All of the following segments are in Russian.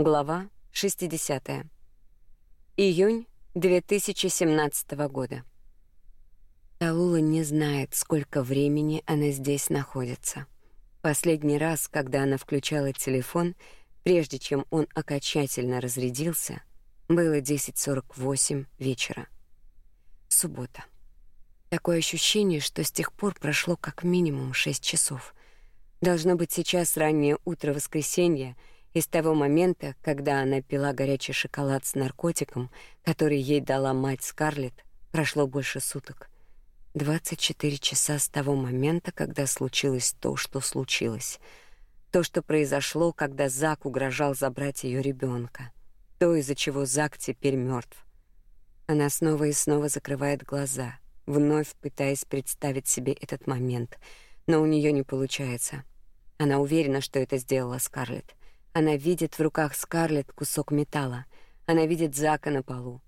Глава 60. Июнь 2017 года. Талула не знает, сколько времени она здесь находится. Последний раз, когда она включала телефон, прежде чем он окончательно разрядился, было 10:48 вечера. Суббота. Такое ощущение, что с тех пор прошло как минимум 6 часов. Должно быть сейчас раннее утро воскресенья — и с того момента, когда она пила горячий шоколад с наркотиком, который ей дала мать Скарлетт, прошло больше суток. 24 часа с того момента, когда случилось то, что случилось. То, что произошло, когда Зак угрожал забрать ее ребенка. То, из-за чего Зак теперь мертв. Она снова и снова закрывает глаза, вновь пытаясь представить себе этот момент, но у нее не получается. Она уверена, что это сделала Скарлетт. Она видит в руках Скарлетт кусок металла. Она видит Зака на полу.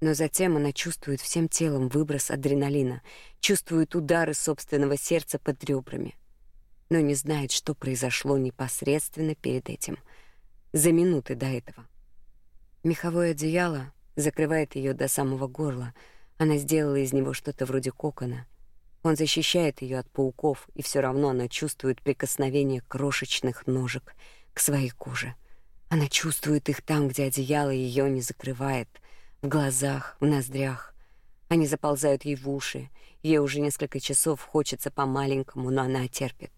Но затем она чувствует всем телом выброс адреналина, чувствует удары собственного сердца под ребрами, но не знает, что произошло непосредственно перед этим, за минуты до этого. Меховое одеяло закрывает ее до самого горла. Она сделала из него что-то вроде кокона. Он защищает ее от пауков, и все равно она чувствует прикосновение крошечных ножек — к своей коже. Она чувствует их там, где одеяло ее не закрывает, в глазах, в ноздрях. Они заползают ей в уши. Ей уже несколько часов хочется по-маленькому, но она терпит.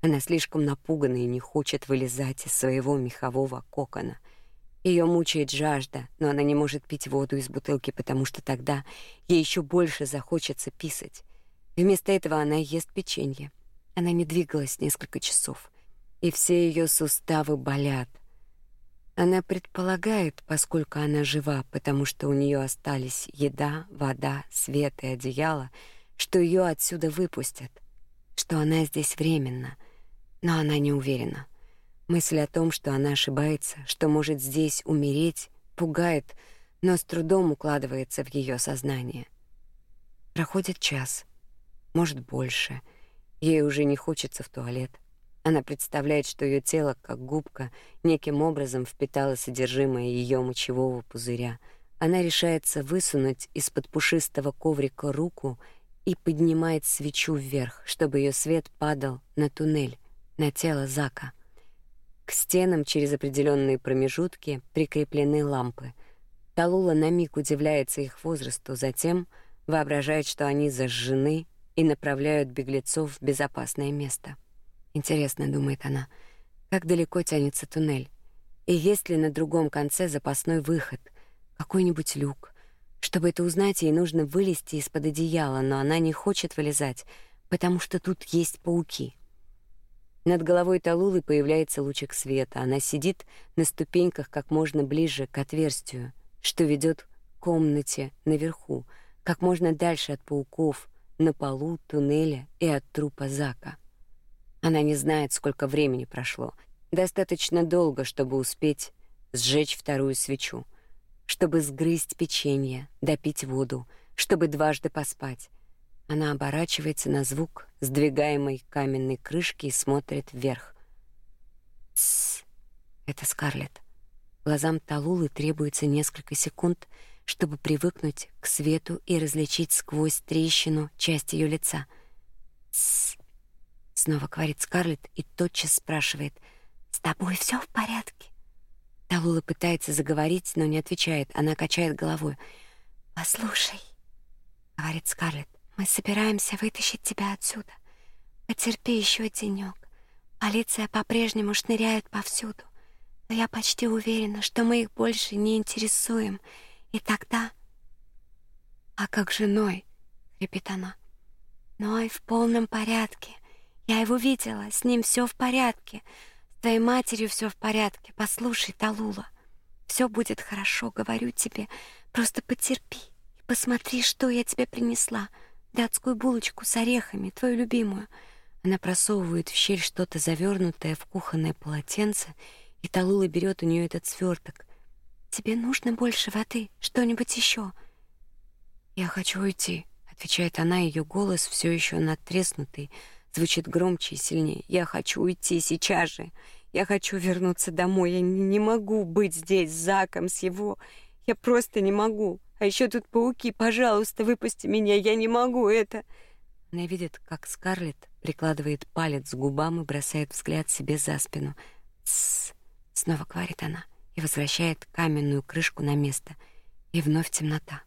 Она слишком напугана и не хочет вылезать из своего мехового кокона. Ее мучает жажда, но она не может пить воду из бутылки, потому что тогда ей еще больше захочется писать. Вместо этого она ест печенье. Она не двигалась несколько часов и все ее суставы болят. Она предполагает, поскольку она жива, потому что у нее остались еда, вода, свет и одеяло, что ее отсюда выпустят, что она здесь временно, но она не уверена. Мысль о том, что она ошибается, что может здесь умереть, пугает, но с трудом укладывается в ее сознание. Проходит час, может, больше. Ей уже не хочется в туалет. Она представляет, что ее тело, как губка, неким образом впитало содержимое ее мочевого пузыря. Она решается высунуть из-под пушистого коврика руку и поднимает свечу вверх, чтобы ее свет падал на туннель, на тело Зака. К стенам через определенные промежутки прикреплены лампы. Талула на миг удивляется их возрасту, затем воображает, что они зажжены и направляют беглецов в безопасное место. Интересно, думает она, как далеко тянется туннель, и есть ли на другом конце запасной выход, какой-нибудь люк. Чтобы это узнать, ей нужно вылезти из-под одеяла, но она не хочет вылезать, потому что тут есть пауки. Над головой Талулы появляется лучик света. Она сидит на ступеньках как можно ближе к отверстию, что ведет к комнате наверху, как можно дальше от пауков, на полу туннеля и от трупа Зака. Она не знает, сколько времени прошло. Достаточно долго, чтобы успеть сжечь вторую свечу, чтобы сгрызть печенье, допить воду, чтобы дважды поспать. Она оборачивается на звук сдвигаемой каменной крышки и смотрит вверх. Тс. Это Скарлетт. Глазам Талулы требуется несколько секунд, чтобы привыкнуть к свету и различить сквозь трещину часть ее лица. Снова говорит Скарлетт и тотчас спрашивает: "С тобой все в порядке?" Талула пытается заговорить, но не отвечает. Она качает головой. "Послушай", говорит Скарлетт. "Мы собираемся вытащить тебя отсюда. Потерпи еще денек. Полиция по-прежнему шныряет повсюду. Но я почти уверена, что мы их больше не интересуем. И тогда А как же Ной? хрипит она. Ной в полном порядке. Я его видела, с ним все в порядке. С твоей матерью все в порядке. Послушай, Талула, все будет хорошо, говорю тебе. Просто потерпи и посмотри, что я тебе принесла. Датскую булочку с орехами, твою любимую. Она просовывает в щель что-то завернутое в кухонное полотенце, и Талула берет у нее этот сверток. Тебе нужно больше воды, что-нибудь еще? Я хочу уйти, отвечает она, ее голос все еще надтреснутый звучит громче и сильнее. Я хочу уйти сейчас же. Я хочу вернуться домой. Я не, могу быть здесь с Заком, с его... Я просто не могу. А еще тут пауки. Пожалуйста, выпусти меня. Я не могу это. Она видит, как Скарлетт прикладывает палец к губам и бросает взгляд себе за спину. «Тссс!» — снова говорит она и возвращает каменную крышку на место. И вновь темнота.